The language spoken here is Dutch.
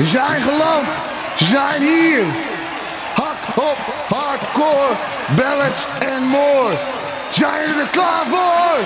Ze zijn geland. Ze zijn hier. Hak, hop, hardcore, ballads en more. Zijn jullie er klaar voor?